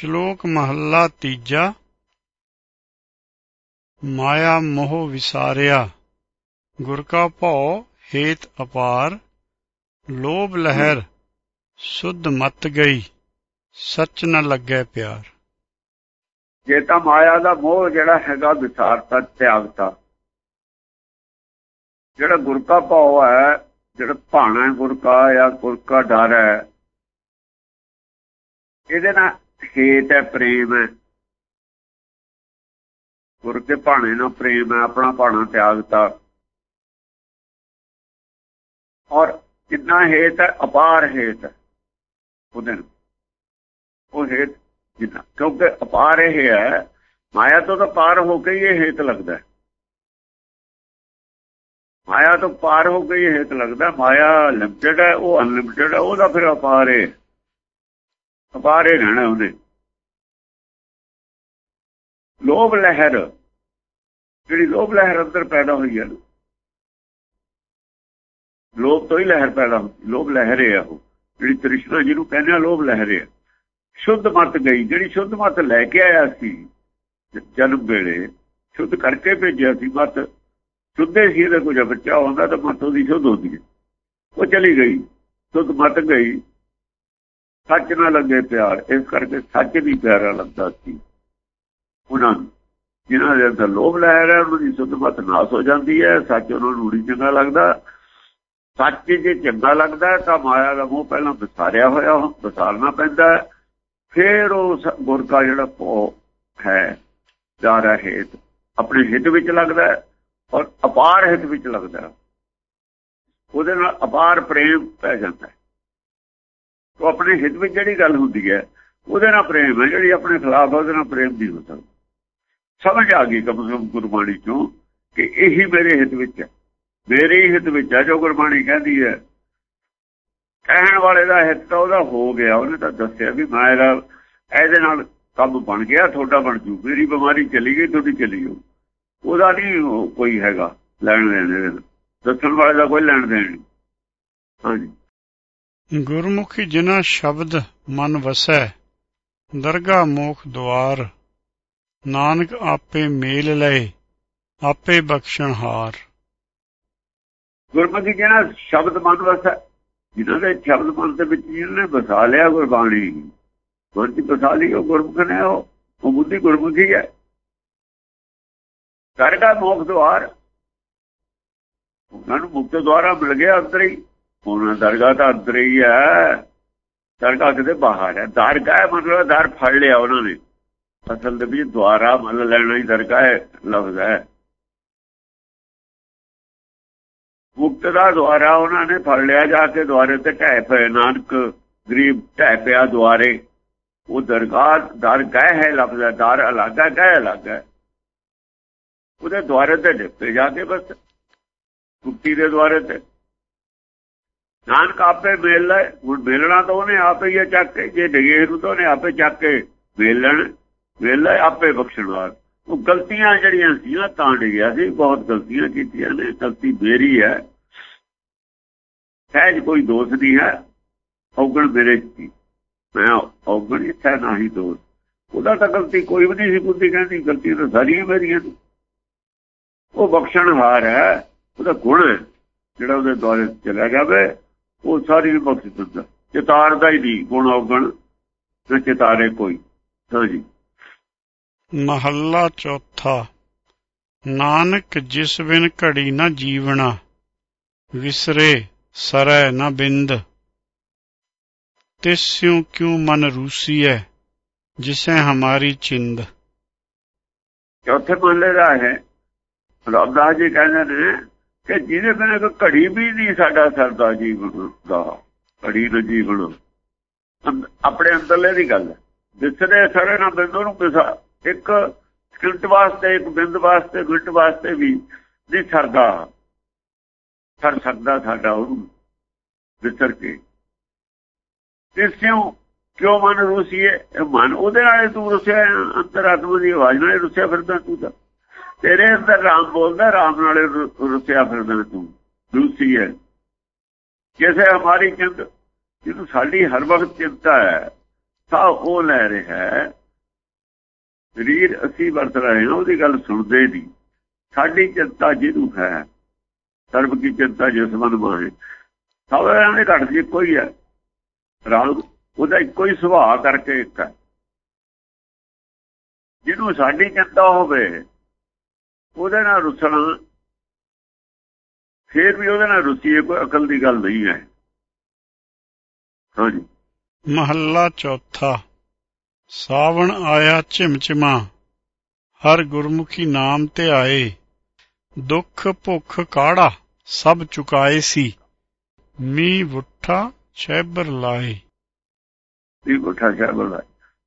ਸ਼ਲੋਕ ਮਹੱਲਾ ਤੀਜਾ। ਮਾਇਆ ਮੋਹ ਵਿਸਾਰਿਆ। ਗੁਰ ਕਾ ਭਉ ਹੇਤ ਅਪਾਰ। ਲੋਭ ਲਹਿਰ ਸੁਧ ਮਤ ਗਈ। ਸੱਚ ਨ ਲੱਗੈ ਪਿਆਰ। ਜੇ ਤਾਂ ਮਾਇਆ ਦਾ ਮੋਹ ਜਿਹੜਾ ਹੈਗਾ ਵਿਸਾਰਤਾ, ਤਿਆਗਤਾ। ਜਿਹੜਾ ਗੁਰ ਕਾ ਭਾਉ ਹੈ, ਜਿਹੜਾ ਭਾਣਾ ਹੈ ਗੁਰ ਕਾ ਜਾਂ ਗੁਰ ਕਾ ਡਰ ਹੈ, ਇਹਦੇ ਨਾਲ ਹੇਤ ਹੈ ਪ੍ਰੇਮ। ਹੈ ਗੁਰ ਕੇ ਭਾਣੇ ਨਾਲ ਪ੍ਰੇਮ ਹੈ, ਆਪਣਾ ਭਾਣਾ ਤਿਆਗਤਾ ਔਰ ਕਿੰਨਾ ਹੇਤ ਹੈ, ਅਪਾਰ ਹੇਤ ਹੈ ਉਹਦੇ ਉਹ ਹੇਤ ਜਿੰਨਾ ਕਿਉਂਕਿ ਅਪਾਰ ਇਹ ਹੈ, ਮਾਇਆ ਤੋਂ ਤਾਂ ਪਾਰ ਹੋ ਕੇ ਹੀ ਇਹ ਹੇਤ ਲੱਗਦਾ ਹੈ। ਮਾਇਆ ਤੋਂ ਪਾਰ ਹੋ ਕੇ ਇਹ ਹੇਤ ਲੱਗਦਾ ਮਾਇਆ ਲਿਮਟਿਡ ਹੈ, ਉਹ ਅਨਲਿਮਟਿਡ ਹੈ, ਉਹਦਾ ਫਿਰ ਅਪਾਰ ਹੈ। ਅਪਾਰੇ ਰਹਿਣਾ ਉਹਨੇ ਲੋਭ ਲਹਿਰ, ਜਿਹੜੀ ਲੋਭ ਲਹਿਰ ਅੰਦਰ ਪੈਦਾ ਹੋਈ ਹੈ ਲੋਭ ਤੋਂ ਹੀ ਲਹਿਰ ਪੈਦਾ ਹੁੰਦੀ, ਲੋਭ ਲਹਿਰ ਹੈ ਉਹ, ਜਿਹੜੀ ਤ੍ਰਿਸ਼ਨਾ ਜਿਹਨੂੰ ਕਹਿੰਦੇ ਆ, ਲੋਭ ਲਹਿਰ ਹੈ ਸ਼ੁੱਧ ਮਤ ਗਈ, ਜਿਹੜੀ ਸ਼ੁੱਧ ਮਤ ਲੈ ਕੇ ਆਇਆ ਸੀ ਜਨਮ ਵੇਲੇ, ਸ਼ੁੱਧ ਕਰਕੇ ਭੇਜਿਆ ਸੀ, ਮਤ ਸ਼ੁੱਧੇ ਸੀ ਇਹਦਾ ਕੋਈ ਬੱਚਾ ਹੁੰਦਾ ਤਾਂ ਮਤ ਉਹਦੀ ਸ਼ੁੱਧ ਹੁੰਦੀ ਹੈ। ਉਹ ਚਲੀ ਗਈ, ਸ਼ੁੱਧ ਮਤ ਗਈ ਸੱਚ ਨਾਲ ਲੱਗੇ ਪਿਆਰ, ਇਸ ਕਰਕੇ ਸੱਚ ਵੀ ਪਿਆਰਾ ਲੱਗਦਾ ਸੀ। ਉਹਨਾਂ ਨੂੰ, ਜਿਨ੍ਹਾਂ ਦੇ ਅੰਦਰ ਲੋਭ ਲਹਿਰ ਹੈ, ਉਹਨਾਂ ਦੀ ਸੁਧਮਤ ਨਾਸ ਹੋ ਜਾਂਦੀ ਹੈ, ਸੱਚ ਉਹਨਾਂ ਨੂੰ ਨਹੀਂ ਚੰਗਾ ਲੱਗਦਾ। ਸੱਚ ਜੇ ਚੰਗਾ ਲੱਗਦਾ ਤਾਂ ਮਾਇਆ ਦਾ ਮੋਹ ਪਹਿਲਾਂ ਵਿਸਾਰਿਆ ਹੋਇਆ ਵਿਸਾਰਨਾ ਪੈਂਦਾ ਫਿਰ ਉਹ ਗੁਰ ਕਾ ਜਿਹੜਾ ਭੋ ਹੈ, ਜਾਰਾ ਹੇਤ, ਆਪਣੇ ਹਿੱਤ ਵਿੱਚ ਲੱਗਦਾ ਔਰ ਅਪਾਰ ਹਿੱਤ ਵਿੱਚ ਲੱਗਦਾ ਉਹਦੇ ਨਾਲ ਅਪਾਰ ਪ੍ਰੇਮ ਪੈ ਜਾਂਦਾ ਹੈ। ਉਹ ਆਪਣੇ ਹਿੱਤ ਵਿੱਚ ਜਿਹੜੀ ਗੱਲ ਹੁੰਦੀ ਹੈ, ਉਹਦੇ ਨਾਲ ਪ੍ਰੇਮ ਹੈ, ਜਿਹੜੀ ਆਪਣੇ ਖਿਲਾਫ ਉਹਦੇ ਨਾਲ ਪ੍ਰੇਮ ਨਹੀਂ ਹੋ ਸਕਦਾ ਸਮਝ ਆ ਗਈ ਕਮ ਸੇ ਕਮ ਗੁਰਬਾਣੀ ਚੋਂ ਕਿ ਇਹੀ ਮੇਰੇ ਹਿੱਤ ਵਿੱਚ ਹੈ। ਮੇਰੇ ਹਿੱਤ ਵਿੱਚ ਹੈ ਜੋ ਗੁਰਬਾਣੀ ਕਹਿੰਦੀ ਹੈ। ਕਹਿਣ ਵਾਲੇ ਦਾ ਹਿੱਤ ਤਾਂ ਉਹਦਾ ਹੋ ਗਿਆ, ਉਹਨੇ ਤਾਂ ਦੱਸਿਆ ਵੀ ਮੈਂ ਇਹਦੇ ਨਾਲ ਕੰਮ ਬਣ ਗਿਆ, ਤੁਹਾਡਾ ਬਣ ਜੂ। ਮੇਰੀ ਬਿਮਾਰੀ ਚਲੀ ਗਈ, ਤੁਹਾਡੀ ਚਲੀ ਗਈ ਉਹਦਾ ਨਹੀਂ ਕੋਈ ਹੈਗਾ ਲੈਣ ਦੇਣ ਦੱਸਣ ਵਾਲੇ ਦਾ ਕੋਈ ਲੈਣ ਦੇਣ ਨਹੀਂ। ਹਾਂਜੀ। ਗੁਰਮੁਖੀ ਜਿਨਾ ਸ਼ਬਦ ਮਨ ਵਸੈ, ਦਰਗਾ ਮੋਖ ਦੁਆਰ, ਨਾਨਕ ਆਪੇ ਮੇਲ ਲਏ, ਆਪੇ ਬਖਸ਼ਣ ਹਾਰ। ਗੁਰਮੁਖੀ ਜਿਨਾ ਸ਼ਬਦ ਮਨ ਵਸੈ, ਜਿਨ੍ਹਾਂ ਦੇ ਸ਼ਬਦ ਮਨ ਦੇ ਵਿੱਚ ਜਿਹਨੇ ਬਸਾ ਲਿਆ ਗੁਰਬਾਣੀ ਗੁਰਤੀ ਬਸਾ ਲਈ ਉਹ ਗੁਰਮੁਖ ਨੇ, ਉਹ ਉਹ ਬੁੱਧੀ ਗੁਰਮੁਖੀ ਹੈ। ਦਰਗਾ ਮੋਖ ਦੁਆਰ, ਉਹਨਾਂ ਨੂੰ ਮੁਕਤ ਦੁਆਰਾ ਮਿਲ ਗਿਆ ਅੰਦਰ ਹੀ। ਹੁਣ ਦਰਗਾਹ ਤਾਂ ਅੰਦਰ ਹੀ ਹੈ। ਦਰਗਾਹ ਕਿਤੇ ਬਾਹਰ ਹੈ। ਦਰਗਾ ਮਤਲਬ ਦਰ ਫੜ ਲਿਆ ਉਹਨਾਂ ਨੇ। ਅਸਲ ਦੇ ਵਿੱਚ ਦੁਆਰਾ ਮੰਨ ਲੈਣਾ ਹੀ ਦਰਗਾ ਲਫ਼ਜ਼ ਹੈ। ਮੁਕਤ ਦਾ ਦੁਆਰਾ ਉਹਨਾਂ ਨੇ ਫੜ ਲਿਆ ਜਾ ਕੇ ਦੁਆਰੇ ਤੇ ਢਹਿ ਪਏ। ਨਾਨਕ ਗਰੀਬ ਢਹਿ ਪਿਆ ਦੁਆਰੇ। ਉਹ ਦਰਗਾਹ ਦਰਗਾਹ ਹੈ, ਲਫ਼ਜ਼ ਹੈ। ਦਰ ਅਲੱਗ ਹੈ ਗਏ ਅਲੱਗ ਹੈ। ਉਹਦੇ ਦੁਆਰੇ ਤੇ ਡਿੱਪੇ ਜਾ ਕੇ ਬਸ। ਮੁਕਤੀ ਦੇ ਦੁਆਰੇ ਤੇ। ਨਾਨਕ ਆਪੇ ਮੇਲ ਲੈ ਹੁਣ ਮੇਲਣਾ ਤਾਂ ਉਹਨੇ ਆਪੇ ਹੀ ਚੱਕ ਕੇ, ਜੇ ਡਿਗੇ ਨੂੰ ਤਾਂ ਉਹਨੇ ਆਪੇ ਚੱਕ ਕੇ ਮੇਲਣ, ਮੇਲ ਲੈ ਆਪੇ ਬਖਸ਼ਣਵਾਰ ਉਹ ਗਲਤੀਆਂ ਜਿਹੜੀਆਂ ਸੀ ਤਾਂ ਡਿਗਿਆ ਸੀ, ਬਹੁਤ ਗਲਤੀਆਂ ਕੀਤੀਆਂ ਨੇ, ਗਲਤੀ ਮੇਰੀ ਹੈ। ਸਹਿਜ ਕੋਈ ਦੋਸ਼ ਨਹੀਂ ਹੈ, ਔਗਣ ਮੇਰੇ ਸੀ। ਮੈਂ ਔਗਣ ਇੱਥੇ ਨਹੀਂ ਦੋਸ਼। ਉਹਦਾ ਤਾਂ ਗਲਤੀ ਕੋਈ ਵੀ ਨਹੀਂ ਸੀ ਬੁੱਧੀ ਕਹਿੰਦੀ ਗਲਤੀ ਤਾਂ ਸਾਰੀਆਂ ਮੇਰੀਆਂ ਨੇ। ਉਹ ਬਖਸ਼ਣਹਾਰ ਹੈ, ਉਹਦਾ ਗੁਣ ਜਿਹੜਾ ਉਹਦੇ ਦੁਆਰੇ ਚਲਾ ਜਾਵੇ ਉਹ ਸਾਰੀ ਬਖਸ਼ ਦਿੰਦਾ। ਚਿਤਾਰਦਾ ਹੀ ਨਹੀਂ ਗੁਣ ਔਗਣ ਤੇ ਚਿਤਾਰੇ ਕੋਈ। ਹਾਂਜੀ ਮਹੱਲਾ ਚੌਥਾ ਨਾਨਕ ਜਿਸ ਬਿਨ ਘੜੀ ਨਾ ਜੀਵਣਾ ਵਿਸਰੇ ਸਰੈ ਨਾ ਬਿੰਦ। ਤਿਸਿਉ ਕਿਉ ਮਨ ਰੂਸੀਐ ਜਿਸੇ ਹਮਾਰੀ ਚਿੰਦ। ਚੌਥੇ ਮਹੱਲੇ ਦਾ ਹੈ। ਰਬਦਾਸ ਜੀ ਕਹਿੰਦੇ ਨੇ ਕਿ ਜਿਹਦੇ ਬਿਨਾਂ ਕੋਈ ਘੜੀ ਵੀ ਨਹੀਂ ਸਾਡਾ ਸਰਦਾ ਜੀਵਨ ਦਾ, ਘੜੀ ਦਾ ਜੀਵਨ। ਆਪਣੇ ਅੰਦਰਲੇ ਦੀ ਗੱਲ ਹੈ। ਵਿਸਰੇ ਸਰੇ ਨਾ ਬਿੰਦੂ ਨੂੰ ਪਿਸਾ ਇੱਕ ਸਕਿਲਟ ਵਾਸਤੇ, ਇੱਕ ਬਿੰਦ ਵਾਸਤੇ ਗੁਲਟ ਵਾਸਤੇ ਵੀ ਨਹੀਂ ਸਰਦਾ। ਸਰ ਸਕਦਾ ਸਾਡਾ ਉਹਨੂੰ ਵਿਸਰ ਕੇ। ਇਸ ਕਿਉਂ ਕਿਉਂ ਮਨ ਰੂਸੀਏ? ਮਨ ਉਹਦੇ ਨਾਲ ਤੂੰ ਰੁਸਿਆ ਅੰਤਰਾਤਮਾ ਦੀ ਆਵਾਜ਼ ਨਾਲ ਰੁਸਿਆ ਫਿਰਦਾ ਤੂੰ ਤਾਂ। ਤੇਰੇ ਅੰਦਰ ਰਾਮ ਬੋਲਦਾ, ਰਾਮ ਨਾਲੇ ਰੁਸਿਆ ਫਿਰਦਾ ਤੂੰ। ਰੂਸੀ ਹੈ। ਜਿਵੇਂ ਹਮਾਰੀ ਚਿੰਤ, ਜਿਹਨੂੰ ਸਾਡੀ ਹਰ ਵਕਤ ਚਿੰਤਾ ਹੈ, ਤਾਂ ਉਹ ਲੈ ਰਿਹਾ ਹੈ। ਸਰੀਰ ਅਸੀਂ ਵਰਤ ਰਹੇ ਹਾਂ, ਉਹਦੀ ਗੱਲ ਸੁਣਦੇ ਨਹੀਂ। ਸਾਡੀ ਚਿੰਤਾ ਜਿਹਨੂੰ ਹੈ, ਸਰਬ ਕੀ ਚਿੰਤਾ ਜਿਸ ਮਨ ਮਾਹੇ। ਸਭ ਦੇ ਘਟ ਜੀ ਕੋਈ ਹੈ। ਰਾਮ, ਉਹਦਾ ਇੱਕੋ ਹੀ ਸੁਭਾਅ ਕਰਕੇ ਇੱਕ ਹੈ। ਜਿਹਨੂੰ ਸਾਡੀ ਚਿੰਤਾ ਹੋਵੇ ਉਹਦੇ ਨਾਲ ਰੁੱਸਣਾ ਫੇਰ ਵੀ ਉਹਦੇ ਨਾਲ ਰੁੱਸੀਏ ਕੋਈ ਅਕਲ ਦੀ ਗੱਲ ਨਹੀਂ ਹੈ। ਹਾਂਜੀ। ਮਹੱਲਾ ਚੌਥਾ ਸਾਵਣ ਆਇਆ ਝਿਮਝਿਮਾ ਹਰ ਗੁਰਮੁਖੀ ਨਾਮ ਤੇ ਆਏ ਦੁੱਖ ਭੁੱਖ ਕਾੜਾ ਸਭ ਚੁਕਾਏ ਸੀ ਮੀ ਵੁੱਠਾ ਛੈਬਰ ਲਾਏ। ਵੀ ਗੁੱਠਾ ਸ਼ਾਬਲ ਹੈ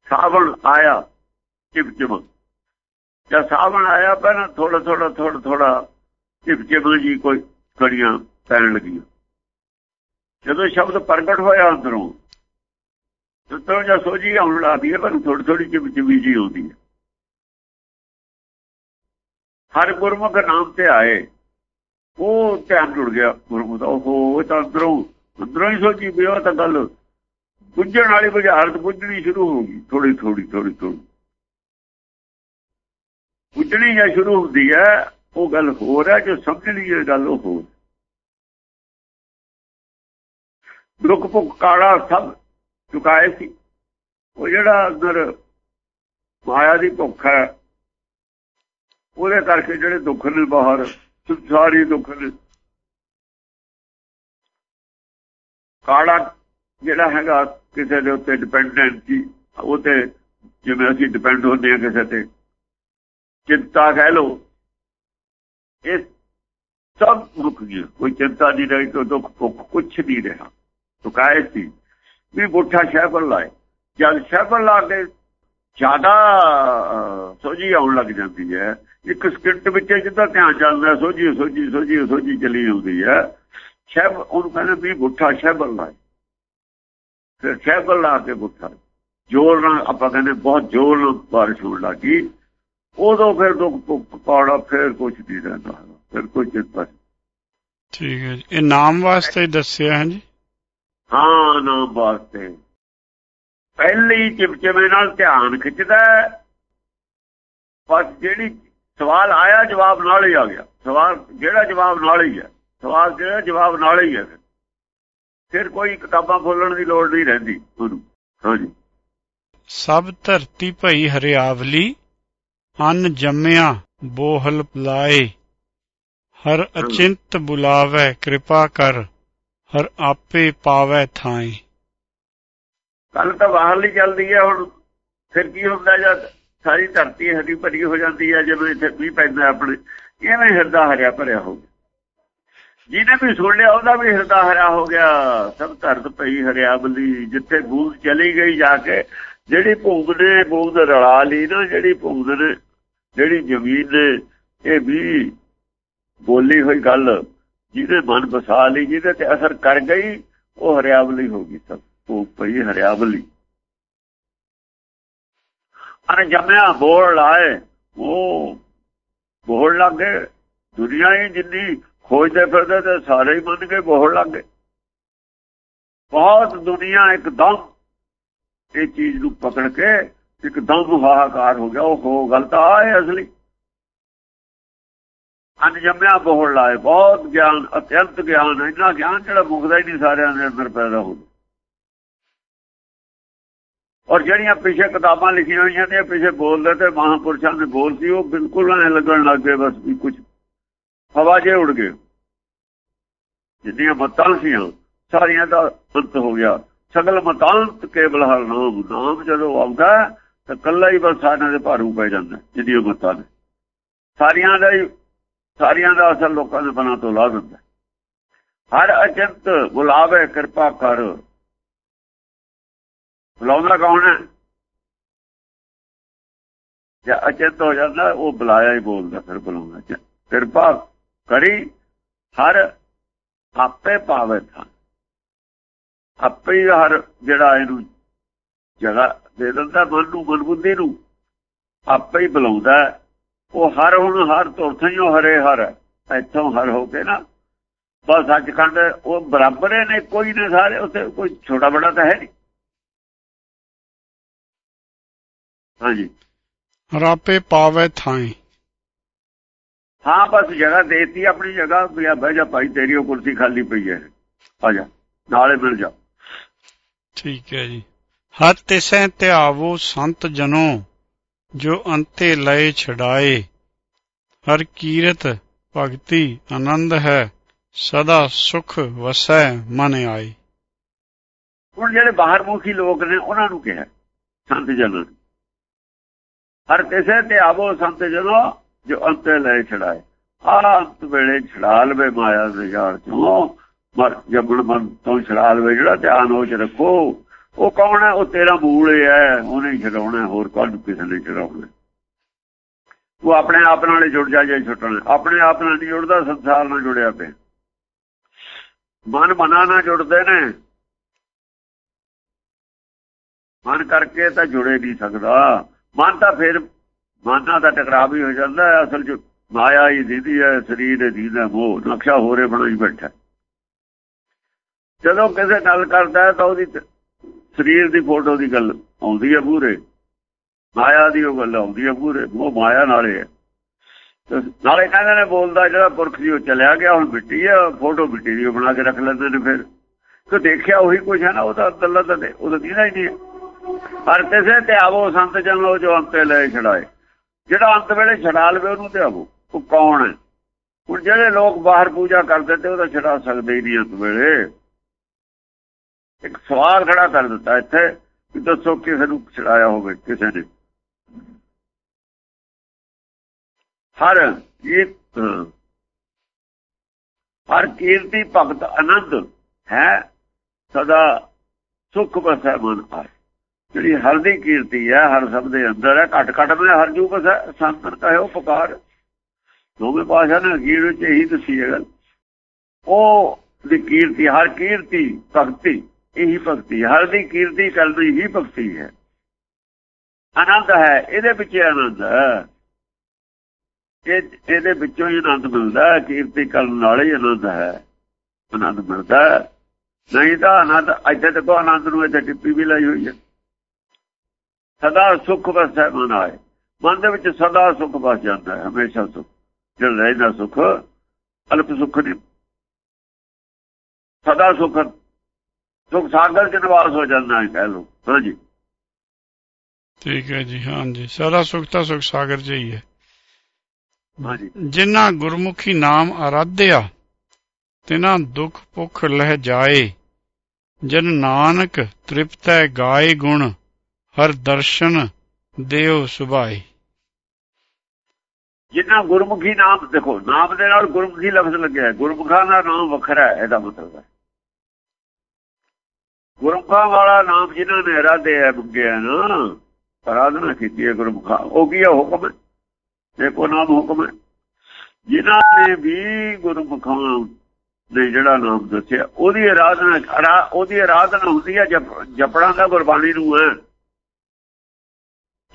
ਸਾਵਣ ਆਇਆ ਚਿਪ ਜਦ ਸਾਵਣ ਆਇਆ ਪਹਿਲਾਂ ਥੋੜਾ ਥੋੜਾ ਥੋੜਾ ਥੋੜਾ ਚਿਪ ਜੀ ਕੋਈ ਕੜੀਆਂ ਪੈਣ ਲੱਗੀਆਂ। ਜਦੋਂ ਸ਼ਬਦ ਪ੍ਰਗਟ ਹੋਇਆ ਅੰਦਰੋਂ ਜਦੋਂ ਜਾਂ ਸੋਝੀ ਆਉਣ ਲੱਗਦੀ ਹੈ, ਪਰ ਥੋੜੀ ਥੋੜੀ ਚਿਪ ਚਿਪੀ ਜੀ ਹੁੰਦੀ ਹੈ। ਹਰ ਗੁਰਮੁਖ ਨਾਮ ਤੇ ਆਏ, ਉਹ ਧਿਆਨ ਜੁੜ ਗਿਆ ਗੁਰਮੁਖ ਦਾ। ਉਹ ਤਾਂ ਅੰਦਰੋਂ ਅੰਦਰੋਂ ਹੀ ਸੋਚੀ ਵੀ ਉਹ ਤਾਂ ਗੱਲ ਬੁੱਝਣ ਵਾਲੀ ਬੁਝਾਰਤ ਬੁੱਝਣੀ ਸ਼ੁਰੂ ਹੋ ਗਈ। ਥੋੜੀ ਥੋੜੀ ਥੋੜੀ ਥੋੜੀ ਬੁੱਝਣੀ ਜਾਂ ਸ਼ੁਰੂ ਹੁੰਦੀ ਹੈ, ਉਹ ਗੱਲ ਹੋਰ ਹੈ, ਜੋ ਸਮਝ ਲਈਏ ਗੱਲ ਉਹ ਹੋਰ ਦੁੱਖ ਭੁੱਖ ਕਾੜਾ ਸਭ ਚੁਕਾਏ ਸੀ। ਉਹ ਜਿਹੜਾ ਅੰਦਰ ਮਾਇਆ ਦੀ ਭੁੱਖ ਹੈ, ਉਹਦੇ ਕਰਕੇ ਜਿਹੜੇ ਦੁੱਖ ਨੇ ਬਾਹਰ, ਸੰਸਾਰੀ ਦੁੱਖ ਨੇ। ਕਾੜਾ ਜਿਹੜਾ ਹੈਗਾ, ਕਿਸੇ ਦੇ ਉੱਤੇ ਡਿਪੈਂਡੈਂਟ ਸੀ, ਉਹ ਤੇ ਜਿਵੇਂ ਅਸੀਂ ਡਿਪੈਂਡ ਹੁੰਦੇ ਹਾਂ ਕਿਸੇ ਤੇ ਚਿੰਤਾ ਕਹਿ ਲੋ ਇਹ ਸਭ ਮੁੱਕ ਗਿਆ ਕੋਈ ਚਿੰਤਾ ਨਹੀਂ ਰਹੀ ਕੋਈ ਦੁੱਖ ਭੁੱਖ ਕੁਛ ਨਹੀਂ ਰਿਹਾ। ਤੁਕਾਏ ਸੀ ਵੀ ਬੁੱਠਾ ਸ਼ਹਿਬਲ ਲਾਏ। ਜਦ ਸ਼ਹਿਬਲ ਲਾ ਕੇ ਜ਼ਿਆਦਾ ਸੋਝੀ ਆਉਣ ਲੱਗ ਜਾਂਦੀ ਹੈ। ਇੱਕ ਸਕਿੰਟ ਵਿੱਚ ਜਿੱਦਾਂ ਧਿਆਨ ਚੱਲਦਾ ਸੋਝੀ ਸੋਝੀ ਸੋਝੀ ਸੋਝੀ ਚਲੀ ਜਾਂਦੀ ਹੈ। ਸ਼ਹਿਬ ਉਹਨੂੰ ਕਹਿੰਦੇ ਵੀ ਬੁੱਠਾ ਸ਼ਹਿਬਲ ਲਾਏ। ਫਿਰ ਸ਼ਹਿਬਲ ਲਾ ਕੇ ਬੁੱਠਾ। ਜੋਰ ਨਾਲ, ਆਪਾਂ ਕਹਿੰਦੇ ਬਹੁਤ ਜੋਰ ਨਾਲ ਬਾਰਿਸ਼ ਹੋਣ ਲੱਗੀ ਉਦੋਂ ਫਿਰ ਦੁੱਖ ਪਕੌੜਾ ਫਿਰ ਕੁਝ ਨਹੀਂ ਰਹਿੰਦਾ ਫਿਰ ਕੋਈ ਚਿੰਤਾ ਠੀਕ ਹੈ ਜੀ। ਇਹ ਨਾਮ ਵਾਸਤੇ ਦੱਸਿਆ ਹੈ ਜੀ? ਹਾਂ ਨਾਮ ਵਾਸਤੇ। ਪਹਿਲੀ ਚਿਪਚਿਮੇ ਨਾਲ ਧਿਆਨ ਖਿੱਚਦਾ ਬਸ ਜਿਹੜੀ ਸਵਾਲ ਆਇਆ ਜਵਾਬ ਨਾਲ ਹੀ ਆ ਗਿਆ। ਸਵਾਲ ਜਿਹੜਾ ਜਵਾਬ ਨਾਲ ਹੀ ਹੈ। ਸਵਾਲ ਜਿਹੜਾ ਜਵਾਬ ਨਾਲ ਹੀ ਹੈ ਫਿਰ। ਕੋਈ ਕਿਤਾਬਾਂ ਫੋਲਣ ਦੀ ਲੋੜ ਨਹੀਂ ਰਹਿੰਦੀ ਹਾਂਜੀ। ਸਭ ਧਰਤੀ ਭਈ ਹਰਿਆਵਲੀ ਅੰਨ ਜੰਮਿਆ ਬੋਹਲ ਲਾਏ। ਹਰ ਅਚਿੰਤ ਬੁਲਾਵੇ ਕਿਰਪਾ ਕਰ ਹਰ ਆਪੇ ਪਾਵੇ ਥਾਏ ਕੱਲ ਤਾਂ ਬਾਹਰਲੀ ਚੱਲਦੀ ਹੈ ਹੁਣ ਫਿਰ ਕੀ ਹੁੰਦਾ ਜਦ ਸਾਰੀ ਧਰਤੀ ਹਰੀ ਭਰੀ ਹੋ ਜਾਂਦੀ ਹੈ ਜਦੋਂ ਇੱਥੇ ਵੀ ਪੈਂਦਾ ਆਪਣੇ ਐਵੇਂ ਹਿਰਦਾ ਹਰਿਆ ਭਰਿਆ ਹੋ ਗਿਆ। ਜਿਹਨੇ ਵੀ ਸੁਣ ਲਿਆ ਉਹਦਾ ਵੀ ਹਿਰਦਾ ਹਰਿਆ ਹੋ ਗਿਆ। ਸਭ ਧਰਤ ਪਈ ਹਰਿਆਵਲੀ ਜਿੱਥੇ ਬੂਦ ਚਲੀ ਗਈ ਜਾ ਕੇ ਜਿਹੜੀ ਭੂਗ ਨੇ ਬੂਦ ਰਲਾ ਲਈ ਨਾ ਜਿਹੜੀ ਭੂਗ ਨੇ ਜਿਹੜੀ ਜ਼ਮੀਨ ਨੇ ਇਹ ਵੀ ਬੋਲੀ ਹੋਈ ਗੱਲ, ਜਿਹਦੇ ਮਨ ਬਸਾ ਲਈ, ਜਿਹਦੇ ਤੇ ਅਸਰ ਕਰ ਗਈ, ਉਹ ਹਰਿਆਵਲੀ ਹੋ ਗਈ ਸਭ ਉਹ ਪਈ ਹਰਿਆਵਲੀ। ਅਰੇ ਜਮਿਆ ਬੋਲ ਲਾਏ ਉਹ ਬੋਲ ਲੱਗੇ ਦੁਨੀਆ ਹੀ ਜਿੰਨੀ ਖੋਜਦੇ ਫਿਰਦੇ ਤੇ ਸਾਰੇ ਹੀ ਮੰਨ ਕੇ ਬੋਲ ਲੱਗੇ ਬਹੁਤ ਦੁਨੀਆ ਇੱਕਦਮ ਇਹ ਚੀਜ਼ ਨੂੰ ਪਕੜ ਕੇ ਇੱਕਦਮ ਹਾਹਾਕਾਰ ਹੋ ਗਿਆ, ਉਹ ਹੋ ਗਲਤ ਆਏ ਅਸਲੀ। ਅਨਜਮਿਆ ਬੋਲ ਲਾਏ। ਬਹੁਤ ਗਿਆਨ, ਅਤਿਅੰਤ ਗਿਆਨ, ਇੰਨਾ ਗਿਆਨ ਜਿਹੜਾ ਮੁਕਦਾ ਹੀ ਨਹੀਂ ਸਾਰਿਆਂ ਦੇ ਅੰਦਰ ਪੈਦਾ ਹੁੰਦਾ ਔਰ ਜਿਹੜੀਆਂ ਪਿਛੇ ਕਿਤਾਬਾਂ ਲਿਖੀਆਂ ਹੋਈਆਂ ਨੇ ਪਿਛੇ ਬੋਲਦੇ ਤੇ ਮਹਾਪੁਰਸ਼ਾਂ ਨੇ ਬੋਲ ਸੀ, ਉਹ ਬਿਲਕੁਲ ਐ ਲੱਗਣ ਲੱਗ ਗਏ ਬਸ ਵੀ ਕੁਝ ਹਵਾ ਜੇ ਉੜ ਗਏ ਜਿੰਨੀਆਂ ਮਤਾਂ ਸੀ ਸਾਰੀਆਂ ਦਾ ਅੰਤ ਹੋ ਗਿਆ। ਸਗਲ ਮਤਾਂਤ ਕੇਵਲ ਹਰ ਨਾਮ। ਨਾਮ ਜਦੋਂ ਆਉਂਦਾ ਤਾਂ ਕੱਲਾ ਹੀ ਬਸ ਸਾਰਿਆਂ ਦੇ ਭਾਰੂ ਪੈ ਜਾਂਦਾ ਜਿੱਦੀਆਂ ਮਤਾਂ ਨੇ ਸਾਰੀਆਂ ਦਾ ਹੀ, ਸਾਰੀਆਂ ਦਾ ਅਸਲ ਲੋਕਾਂ ਦੇ ਬਣਾ ਤੋਂ ਲਾ ਦਿੰਦਾ। ਹਰ ਅਚੰਤ ਬੁਲਾਵੇ, ਕਿਰਪਾ ਕਰ। ਬੁਲਾਉਂਦਾ ਕੌਣ ਹੈ? ਜੇ ਅਚੰਤ ਹੋ ਜਾਂਦਾ, ਉਹ ਬੁਲਾਇਆ ਹੀ ਬੋਲਦਾ, ਫਿਰ ਬੁਲਾਉਂਦਾ। ਕਿਰਪਾ ਕਰੀ, ਹਰ ਆਪੇ ਪਾਵੇ ਥਾ। ਆਪੇ ਹਰ ਜਿਹੜਾ ਇਹਨੂੰ ਜਗ੍ਹਾ ਦੇ ਦਿੰਦਾ ਮਨ ਨੂੰ ਮਨਬੁੱਧੀ ਨੂੰ। ਆਪੇ ਹੀ ਬੁਲਾਉਂਦਾ ਉਹ ਹਰ ਹੁਣ ਹਰ ਤੋਂ ਥਈਓ ਹਰੇ ਹਰ ਇੱਥੋਂ ਹਰ ਹੋ ਕੇ ਨਾ ਬਸ ਸੱਚਖੰਡ ਉਹ ਬਰਾਬਰ ਨੇ ਕੋਈ ਨੇ ਸਾਰੇ ਉੱਥੇ ਕੋਈ ਛੋਟਾ ਬੜਾ ਤਾਂ ਹੈ ਨਹੀਂ। ਹਾਂਜੀ। ਰਾਪੇ ਪਾਵੇ ਥਾਈ। ਹਾਂ ਬਸ ਜਗ੍ਹਾ ਦੇਤੀ ਆਪਣੀ ਜਗ੍ਹਾ ਵੀ ਆ ਬਹਿ ਜਾ ਭਾਈ ਤੇਰੀ ਉਹ ਕੁਰਸੀ ਖਾਲੀ ਪਈ ਹੈ। ਆ ਜਾ ਨਾਲੇ ਮਿਲ ਜਾ। ਠੀਕ ਹੈ ਜੀ। ਹਰ ਤਿਸੈ ਧਿਆਵੋ ਸੰਤ ਜਨੋ, ਜੋ ਅੰਤੇ ਲਏ ਛਡਾਏ। ਹਰ ਕੀਰਤ ਭਗਤੀ ਆਨੰਦ ਹੈ, ਸਦਾ ਸੁਖ ਵਸੈ ਮਨ ਆਏ। ਹੁਣ ਜਿਹੜੇ ਬਾਹਰ ਮੁਖੀ ਲੋਕ ਨੇ, ਉਹਨਾਂ ਨੂੰ ਕਿਹਾ, ਸੰਤ ਜਨੋ। ਹਰ ਕਿਸੇ ਤੇ ਆਵੋ ਸੰਤ ਜਨੋ, ਜੋ ਅੰਤੇ ਲੈ ਛੜਾਏ ਆ ਅੰਤ ਵੇਲੇ ਛੜਾ ਲਵੇ ਮਾਇਆ ਦੇ ਯਾਰ ਚੋਂ, ਮਰ ਜਬਣ ਮਨ ਤੋਂ ਛੜਾ ਲਵੇ ਜਿਹੜਾ ਧਿਆਨ ਹੋ ਚ ਰੱਖੋ। ਉਹ ਕੌਣ ਹੈ? ਉਹ ਤੇਰਾ ਮੂਲ ਹੈ। ਉਹਨੇ ਛਡਾਉਣਾ ਹੋਰ ਕੌਣ ਕਿਸੇ ਨੇ ਛਡਾਉਣਾ? ਉਹ ਆਪਣੇ ਆਪ ਨਾਲ ਜੁੜ ਜਾ ਜੇ ਛੁੱਟਣਾ। ਆਪਣੇ ਆਪ ਨਾਲ ਨਹੀਂ ਜੁੜਦਾ, ਸੰਸਾਰ ਨਾਲ ਜੁੜਿਆ ਪਿਆ। ਮਨ ਮਨਾ ਨਾਲ ਜੁੜਦੇ ਨੇ। ਮਨ ਕਰਕੇ ਤਾਂ ਜੁੜੇ ਨਹੀਂ ਸਕਦਾ। ਮਨ ਤਾਂ ਫਿਰ ਮਨਾਂ ਦਾ ਟਕਰਾਅ ਵੀ ਹੋ ਜਾਂਦਾ ਹੈ। ਅਸਲ 'ਚ ਮਾਇਆ ਹੀ ਦੀਦੀ ਹੈ, ਸਰੀਰ ਦੀ ਦਾ ਮੋਹ। ਨਕਸ਼ਾ ਹੋਰੇ ਬਣਾਈ ਬੈਠਾ ਜਦੋਂ ਕਿਸੇ ਗੱਲ ਕਰਦਾ ਤਾਂ ਉਹਦੀ ਸਰੀਰ ਦੀ ਫੋਟੋ ਦੀ ਗੱਲ ਆਉਂਦੀ ਹੈ ਪੂਰੇ ਮਾਇਆ ਦੀ ਉਹ ਗੱਲ ਆਉਂਦੀ ਹੈ ਪੂਰੇ ਉਹ ਮਾਇਆ ਨਾਲੇ ਹੈ ਨਾਲੇ ਕਹਿੰਦੇ ਨੇ ਬੋਲਦਾ ਜਿਹੜਾ ਪੁਰਖ ਜੀ ਉਹ ਚਲਿਆ ਗਿਆ, ਹੁਣ ਮਿੱਟੀ ਹੈ ਫੋਟੋ ਮਿੱਟੀ ਦੀ ਬਣਾ ਕੇ ਰੱਖ ਲੈਂਦੇ ਨੇ ਫਿਰ। ਕਿ ਦੇਖਿਆ ਉਹੀ ਕੁਝ ਹੈ ਨਾ ਉਹਦਾ ਅੱਲਾ ਤਾਂ ਉਹਦਾ ਦੀਦਾ ਹੀ ਨਹੀਂ ਪਰ ਕਿਸੇ ਤੇ ਆਵੋ, ਸੰਤ ਜਨ ਲੋ ਜੋ ਅੰਤੇ ਲੈ ਛੜਾਏ ਜਿਹੜਾ ਅੰਤ ਵੇਲੇ ਛਡਾ ਲਵੇ, ਉਹਨੂੰ ਤੇ ਆਵੋ। ਉਹ ਕੌਣ ਹੈ? ਹੁਣ ਜਿਹੜੇ ਲੋਕ ਬਾਹਰ ਪੂਜਾ ਕਰਦੇ ਤੇ ਉਹ ਤਾਂ ਛਡਾ ਸਕਦੇ ਹੀ ਨਹੀਂ ਅੰਤ ਵੇਲੇ। ਇੱਕ ਸਵਾਲ ਖੜਾ ਕਰ ਦਿੱਤਾ ਇੱਥੇ ਕਿ ਦੱਸੋ ਕਿਸੇ ਨੂੰ ਛੜਾਇਆ ਹੋਵੇ ਕਿਸੇ ਨੇ। ਹਰ ਇਹ ਹਰ ਕੀਰਤੀ ਭਗਤ ਆਨੰਦ ਹੈ, ਸਦਾ ਸੁਖ ਬਸੈ ਮਨ ਆਏ। ਜਿਹੜੀ ਹਰ ਦੀ ਕੀਰਤੀ ਹੈ, ਹਰ ਸਭ ਦੇ ਅੰਦਰ ਹੈ, ਘਟ ਘਟ ਮੈਂ ਹਰ ਜੂ ਬਸੈ ਸੰਤਨ ਕਹਿਓ ਪੁਕਾਰ। ਦੋਵੇਂ ਪਾਸ਼ਾ ਨੇ ਅਖੀਰ ਵਿੱਚ ਇਹੀ ਦੱਸੀ ਹੈ ਗੱਲ। ਉਹ ਦੀ ਕੀਰਤੀ, ਹਰ ਕੀਰਤੀ ਭਗਤੀ ਇਹੀ ਭਗਤੀ ਹਰ ਦੀ ਕੀਰਤੀ ਕਰਨੀ ਹੀ ਭਗਤੀ ਹੈ। ਆਨੰਦ ਹੈ, ਇਹਦੇ ਵਿੱਚ ਆਨੰਦ ਇਹ ਇਹਦੇ ਵਿੱਚੋਂ ਹੀ ਆਨੰਦ ਮਿਲਦਾ ਕੀਰਤੀ ਕਰਨ ਨਾਲ ਹੀ ਆਨੰਦ ਹੈ। ਆਨੰਦ ਮਿਲਦਾ ਨਹੀਂ ਤਾਂ ਆਨੰਦ, ਇੱਥੇ ਤੱਕ ਆਨੰਦ ਨੂੰ ਇੱਥੇ ਟਿੱਪੀ ਵੀ ਲਾਈ ਹੋਈ ਹੈ। ਸਦਾ ਸੁਖ ਵਸੈ ਮਨ ਆਏ। ਮਨ ਦੇ ਵਿੱਚ ਸਦਾ ਸੁਖ ਵਸ ਜਾਂਦਾ ਹੈ, ਹਮੇਸ਼ਾ ਸੁਖ। ਜਿਹੜਾ ਰਹਿਦਾ ਸੁਖ, ਅਲਪ ਸੁਖ ਨਹੀਂ। ਸਦਾ ਸੁਖ ਸੁਖ ਸਾਗਰ ਚ ਨਿਵਾਸ ਹੋ ਜਾਂਦਾ ਹੈ ਕਹਿ ਲੋ ਹਾਂਜੀ ਠੀਕ ਹੈ ਜੀ ਹਾਂਜੀ ਸਦਾ ਸੁਖ ਤਾਂ ਸੁਖ ਸਾਗਰ ਚ ਹੀ ਹੈ। ਹਾਂਜੀ ਜਿਨ੍ਹਾਂ ਗੁਰਮੁਖੀ ਨਾਮ ਆਰਾਧਿਆ ਤਿਨਾਂ ਦੁਖ ਭੁਖ ਲਹਿ ਜਾਏ। ਜਨ ਨਾਨਕ ਤ੍ਰਿਪਤੈ ਗਾਏ ਗੁਣ ਹਰ ਦਰਸ਼ਨ ਦੇਵ ਸੁਭਾਏ। ਜਿੰਨਾ ਗੁਰਮੁਖੀ ਨਾਮ ਦੇਖੋ ਨਾਮ ਦੇ ਨਾਲ ਗੁਰਮੁਖੀ ਲਫ਼ਜ਼ ਲੱਗਿਆ ਹੈ। ਗੁਰਮੁਖਾਂ ਦਾ ਨਾਮ ਵੱਖਰਾ ਹੈ ਇਹਦਾ ਮਤਲਬ ਹੈ। ਗੁਰਮੁਖਾਂ ਵਾਲਾ ਨਾਮ ਜਿਨ੍ਹਾਂ ਨੇ ਇਰਾਦੇ ਹੈ ਬੁੱਗਿਆ ਨਾ, ਆਰਾਧਨਾ ਕੀਤੀ ਹੈ ਗੁਰਮੁਖਾਂ, ਉਹ ਕੀ ਹੈ ਹੁਕਮ ਹੈ? ਕੋ ਨਾਮ ਹੁਕਮ ਹੈ। ਜਿਨ੍ਹਾਂ ਨੇ ਵੀ ਗੁਰਮੁਖਾਂ ਨੇ ਜਿਹੜਾ ਨਾਮ ਦੱਸਿਆ, ਉਹਦੀ ਆਰਾਧਨਾ ਉਹਦੀ ਆਰਾਧਨਾ ਹੁੰਦੀ ਹੈ ਜਪਣਾ ਦਾ ਗੁਰਬਾਣੀ ਨੂੰ ਹੈ।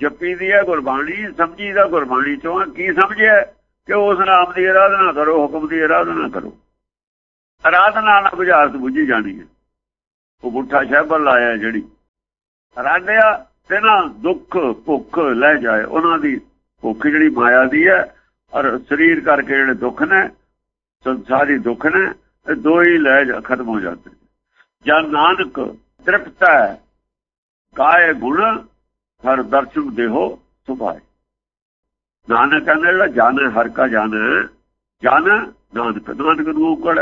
ਜਪੀ ਦੀ ਹੈ ਗੁਰਬਾਣੀ, ਸਮਝੀ ਦਾ ਗੁਰਬਾਣੀ ਚੋਂ ਕੀ ਸਮਝਿਆ? ਕਿ ਉਸ ਨਾਮ ਦੀ ਆਰਾਧਨਾ ਕਰੋ, ਹੁਕਮ ਦੀ ਆਰਾਧਨਾ ਕਰੋ। ਆਰਾਧਨਾ ਨਾਲ ਬੁਝਾਰਤ ਬੁੱਝੀ ਜਾਣੀ ਹੈ। ਉਹ ਬੁੱਠਾ ਸ਼ਹਿਬਲ ਲਾਇਆ ਜਿਹੜੀ। ਆਰਾਧਿਆ ਤੇ ਨਾ ਦੁੱਖ ਭੁੱਖ ਲੈ ਜਾਏ। ਉਹਨਾਂ ਦੀ ਭੁੱਖ ਜਿਹੜੀ ਮਾਇਆ ਦੀ ਹੈ ਔਰ ਸਰੀਰ ਕਰਕੇ ਜਿਹੜੇ ਦੁੱਖ ਨੇ, ਸੰਸਾਰੀ ਦੁੱਖ ਨੇ, ਇਹ ਦੋ ਹੀ ਲੈ ਖਤਮ ਹੋ ਜਾਂਦੇ ਜਾਂ ਨਾਨਕ ਤ੍ਰਿਪਤਾ ਕਾਏ ਗੁਣ, ਹਰ ਦਰਸ਼ਨ ਦੇਹੋ ਸੁਭਾਏ। ਨਾਨਕ ਕਹਿੰਦਾ ਜਿਹੜਾ ਜਨ ਹਰ ਕਾ ਜਨ ਜਨ ਨਾਨਕ। ਨਾਨਕ ਨੂੰ ਕੋੜ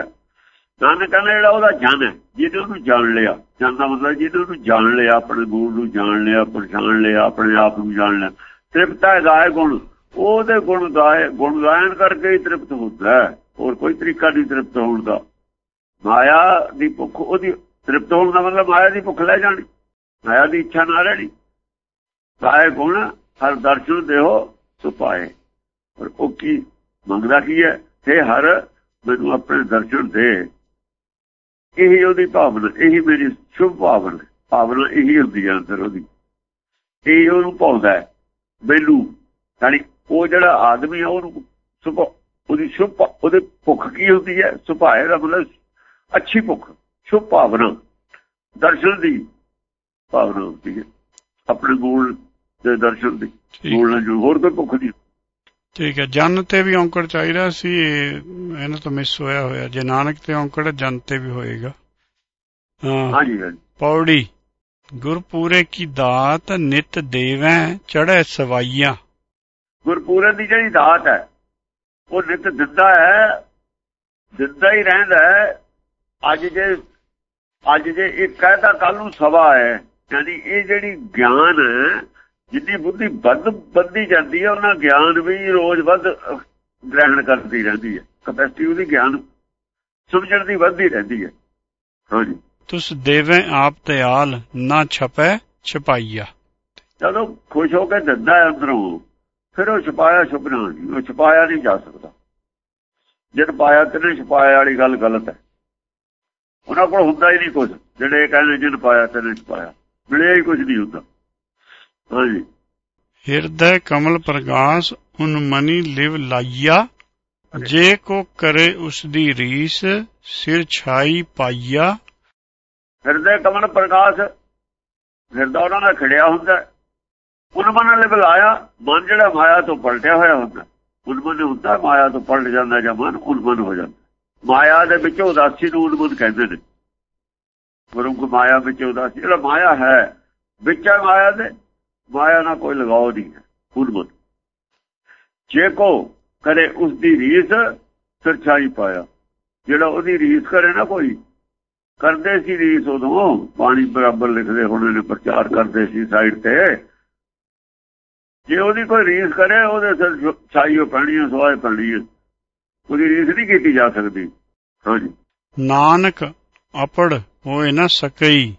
ਨਾਨਕ ਕਹਿੰਦਾ ਜਿਹੜਾ ਉਹਦਾ ਜਨ ਹੈ ਜਿਹਨੇ ਉਹਨੂੰ ਜਾਣ ਲਿਆ। ਜਨ ਦਾ ਮਤਲਬ ਜਿਹਨੇ ਉਹਨੂੰ ਜਾਣ ਲਿਆ, ਆਪਣੇ ਗੁਰੂ ਨੂੰ ਜਾਣ ਲਿਆ, ਪਛਾਣ ਲਿਆ, ਆਪਣੇ ਆਪ ਨੂੰ ਜਾਣ ਲਿਆ, ਤ੍ਰਿਪਤਾ ਗਾਏ ਗੁਣ। ਉਹਦੇ ਗੁਣ ਗਾਏ ਗੁਣ ਗਾਇਨ ਕਰਕੇ ਹੀ ਤ੍ਰਿਪਤ ਹੁੰਦਾ ਹੋਰ ਕੋਈ ਤਰੀਕਾ ਨਹੀਂ ਤ੍ਰਿਪਤ ਹੋਣ ਦਾ। ਮਾਇਆ ਦੀ ਭੁੱਖ, ਉਹਦੀ ਤ੍ਰਿਪਤ ਹੋਣ ਦਾ ਮਤਲਬ ਮਾਇਆ ਦੀ ਭੁੱਖ ਲੈ ਜਾਣੀ। ਮਾਇਆ ਦੀ ਇੱਛਾ ਨਾ ਰਹਿਣੀ। ਗਾਏ ਗੁਣ, ਹਰ ਦਰਸ਼ਨ ਦੇਹੋ ਸੁਪਾਏ ਪਰ ਉਹ ਕੀ ਮੰਗਦਾ ਕੀ ਹੈ? हे ਹਰ, ਮੈਨੂੰ ਆਪਣੇ ਦਰਸ਼ਨ ਦੇ। ਇਹੀ ਉਹਦੀ ਭਾਵਨਾ ਇਹੀ ਮੇਰੀ ਸ਼ੁਭ ਭਾਵਨਾ ਭਾਵਨਾ ਇਹੀ ਹੁੰਦੀ ਹੈ ਅੰਦਰ ਉਹਦੀ। ਇਹ ਉਹਨੂੰ ਪਾਉਂਦਾ ਹੈ ਮੈਨੂੰ ਯਾਨੀ ਉਹ ਜਿਹੜਾ ਆਦਮੀ ਹੈ ਉਹਨੂੰ ਸੁਭ ਉਹਦੀ ਸ਼ੁਭ ਉਹਦੇ ਭੁੱਖ ਕੀ ਹੁੰਦੀ ਹੈ? ਸੁਭਾਏ ਦਾ ਮਤਲਬ ਅੱਛੀ ਭੁੱਖ ਸ਼ੁਭ ਭਾਵਨਾ ਦਰਸ਼ਨ ਦੀ ਭਾਵਨਾ ਹੁੰਦੀ ਹੈ ਆਪਣੇ ਗੁਣ ਤੇ ਦਰਸ਼ਨ ਦੀ ਬੋਲਣਾ ਜੋ ਹੋਰ ਕੋਈ ਭੁੱਖ ਨਹੀਂ। ਠੀਕ ਹੈ ਜਨ ਤੇ ਵੀ ਔਂਕੜ ਚਾਹੀਦਾ ਸੀ ਇਹ ਇਹਨਾਂ ਤੋਂ ਮਿਸ ਹੋਇਆ ਹੋਇਆ। ਜੇ ਨਾਨਕ ਤੇ ਔਂਕੜ ਜਨ ਤੇ ਵੀ ਹੋਏਗਾ। ਹਾਂ। ਹਾਂਜੀ ਹਾਂਜੀ। ਪੌੜੀ ਗੁਰਪੂਰੇ ਕੀ ਦਾਤ ਨਿਤ ਦੇਵੈ ਚੜ੍ਹੈ ਸਵਾਈਆ। ਗੁਰਪੂਰਨ ਦੀ ਜਿਹੜੀ ਦਾਤ ਹੈ ਉਹ ਨਿਤ ਦਿੰਦਾ ਹੈ ਦਿੰਦਾ ਹੀ ਰਹਿੰਦਾ ਹੈ। ਅੱਜ ਜੇ ਅੱਜ ਜੇ ਇਹ ਕਹਿਦਾ ਕੱਲ ਨੂੰ ਸਵਾ ਹੈ ਯਾਨੀ ਇਹ ਜਿਹੜੀ ਗਿਆਨ ਹੈ, ਜਿੰਨੀ ਬੁੱਧੀ ਵੱਧ ਵੱਧਦੀ ਜਾਂਦੀ ਹੈ ਉਹਨਾਂ ਗਿਆਨ ਵੀ ਰੋਜ਼ ਵੱਧ ਗ੍ਰਹਿਣ ਕਰਦੀ ਰਹਿੰਦੀ ਹੈ ਕਪੈਸਿਟੀ ਉਹਦੀ ਗਿਆਨ ਸਮਝਣ ਦੀ ਵੱਧਦੀ ਰਹਿੰਦੀ ਹੈ ਹਾਂਜੀ। ਤੁਸ ਦੇਵੈ ਆਪ ਤਿਆਲ ਨਾ ਛਪੈ ਛਪਾਈਆ। ਜਦੋਂ ਖੁਸ਼ ਹੋ ਕੇ ਦਿੰਦਾ ਹੈ ਅੰਦਰੋਂ ਫਿਰ ਉਹ ਛੁਪਾਇਆ ਛੁਪਣਾ ਨਹੀਂ ਉਹ ਛੁਪਾਇਆ ਨਹੀਂ ਜਾ ਸਕਦਾ। ਜਦ ਪਾਇਆ ਤੇ ਛੁਪਾਇਆ ਵਾਲੀ ਗੱਲ ਗਲਤ ਹੈ। ਉਹਨਾਂ ਕੋਲ ਹੁੰਦਾ ਹੀ ਨਹੀਂ ਕੁਝ ਜਿਹੜੇ ਕਹਿੰਦੇ ਜਿਨ ਪਾਇਆ ਤੇ ਛੁਪਾਇਆ। ਮਿਲਿਆ ਹੀ ਕੁਝ ਨਹੀਂ ਹੁੰਦਾ। ਹਾਂਜੀ। ਹਿਰਦੈ ਕਮਲ ਪ੍ਰਗਾਸ ਉਨ ਮਨੀ ਲਿਵ ਲਾਈਆ। ਜੇ ਕੋ ਕਰੇ ਉਸ ਦੀ ਰੀਸ ਸਿਰ ਛਾਈ ਪਾਈਆ। ਹਿਰਦੇ ਕਮਨ ਪ੍ਰਕਾਸ਼ ਹਿਰਦਾ ਉਹਨਾਂ ਦਾ ਖੜਿਆ ਹੁੰਦਾ ਉਹਨਾਂ ਮਨ ਨੇ ਬੁਲਾਇਆ ਮਨ ਜਿਹੜਾ ਮਾਇਆ ਤੋਂ ਪਲਟਿਆ ਹੋਇਆ ਹੁੰਦਾ ਉਨਮਨ ਹੁੰਦਾ ਮਾਇਆ ਤੋਂ ਪਲਟ ਜਾਂਦਾ ਜਾਂ ਮਨ ਉਨਮਨ ਹੋ ਜਾਂਦਾ ਮਾਇਆ ਦੇ ਵਿੱਚ ਉਦਾਸੀ ਨੂੰ ਉਨਮਨ ਕਹਿੰਦੇ ਨੇ। ਗੁਰਮੁਖ ਮਾਇਆ ਵਿੱਚ ਉਦਾਸੀ ਜਿਹੜਾ ਮਾਇਆ ਹੈ ਵਿੱਚ ਮਾਇਆ ਦੇ ਮਾਇਆ ਨਾਲ ਕੋਈ ਲਗਾਓ ਨਹੀਂ ਹੈ ਉਨਮਨ ਜੇ ਕੋ ਕਰੇ ਉਸ ਦੀ ਰੀਸ ਸਰਛਾਈ ਪਾਇਆ। ਜਿਹੜਾ ਉਹਦੀ ਰੀਸ ਕਰੇ ਨਾ ਕੋਈ, ਕਰਦੇ ਸੀ ਰੀਸ ਉਦੋਂ ਪਾਣੀ ਬਰਾਬਰ ਲਿਖਦੇ ਹੁਣ ਨੇ ਪ੍ਰਚਾਰ ਕਰਦੇ ਸੀ ਸਾਈਡ ਤੇ। ਜੇ ਉਹਦੀ ਕੋਈ ਰੀਸ ਕਰੇ, ਉਹਦੇ ਸਿਰ ਛਾਈਓ ਪੈਣੀ ਹੈ ਸਵਾਏ ਪੈਣੀ ਹੈ। ਉਹਦੀ ਰੀਸ ਨਹੀਂ ਕੀਤੀ ਜਾ ਸਕਦੀ। ਹਾਂਜੀ। ਨਾਨਕ ਆਪੜ ਹੋਏ ਨਾ ਸਕਈ,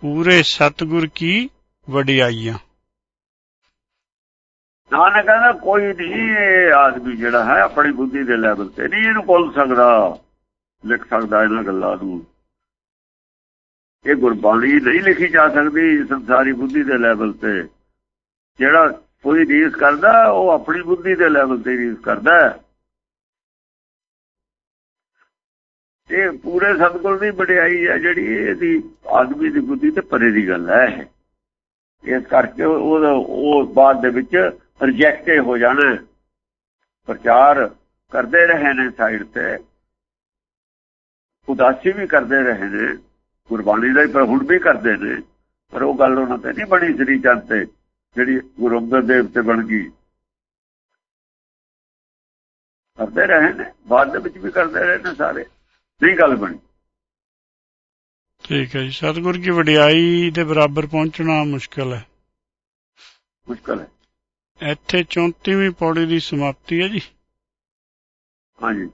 ਪੂਰੇ ਸਤਗੁਰ ਕੀ ਵਡਿਆਈਆਂ। ਨਾਨਕ ਕਹਿੰਦਾ, ਕੋਈ ਨਹੀਂ, ਇਹ ਆਦਮੀ ਜਿਹੜਾ ਹੈ, ਆਪਣੀ ਬੁੱਧੀ ਦੇ ਲੈਵਲ ਤੇ ਨਹੀਂ, ਇਹਨੂੰ ਭੁੱਲ ਸਕਦਾ, ਲਿਖ ਸਕਦਾ ਇਹਨਾਂ ਗੱਲਾਂ ਨੂੰ। ਇਹ ਗੁਰਬਾਣੀ ਨਹੀਂ ਲਿਖੀ ਜਾ ਸਕਦੀ ਸੰਸਾਰੀ ਬੁੱਧੀ ਦੇ ਲੈਵਲ ਤੇ। ਜਿਹੜਾ ਕੋਈ ਰੀਸ ਕਰਦਾ, ਉਹ ਆਪਣੀ ਬੁੱਧੀ ਦੇ ਲੈਵਲ ਤੇ ਰੀਸ ਕਰਦਾ ਇਹ ਪੂਰੇ ਸਤਗੁਰ ਦੀ ਵਡਿਆਈ ਹੈ, ਜਿਹੜੀ ਇਹਦੀ ਆਦਮੀ ਦੀ ਬੁੱਧੀ ਤੇ ਪਰੇ ਦੀ ਗੱਲ ਹੈ। ਇਹ। ਇਸ ਕਰਕੇ ਉਹ ਉਹ ਬਾਅਦ ਦੇ ਵਿੱਚ ਰਿਜੈਕਟ ਹੋ ਜਾਣਾ ਪ੍ਰਚਾਰ ਕਰਦੇ ਰਹੇ ਨੇ ਸਾਈਡ ਤੇ। ਉਦਾਸੀ ਵੀ ਕਰਦੇ ਰਹੇ ਨੇ। ਗੁਰਬਾਣੀ ਦਾ ਹੀ ਪਰ ਹੁਣ ਵੀ ਕਰਦੇ ਨੇ। ਪਰ ਉਹ ਗੱਲ ਉਹਨਾਂ ਤੇ ਨਹੀਂ ਬਣੀ ਸ੍ਰੀ ਚੰਦ ਤੇ, ਜਿਹੜੀ ਗੁਰੂ ਅੰਗਦ ਦੇਵ ਤੇ ਬਣ ਗਈ। ਕਰਦੇ ਰਹੇ ਨੇ। ਬਾਅਦ ਦੇ ਵਿੱਚ ਵੀ ਕਰਦੇ ਰਹੇ ਨੇ ਸਾਰੇ। ਨਹੀਂ ਗੱਲ ਬਣੀ। ਠੀਕ ਹੈ ਜੀ। ਸਤਗੁਰ ਕੀ ਵਡਿਆਈ ਦੇ ਬਰਾਬਰ ਪਹੁੰਚਣਾ ਮੁਸ਼ਕਲ ਹੈ। ਮੁਸ਼ਕਲ ਹੈ। ਇੱਥੇ 34ਵੀਂ ਪੌੜੀ ਦੀ ਸਮਾਪਤੀ ਹੈ ਜੀ। ਹਾਂਜੀ।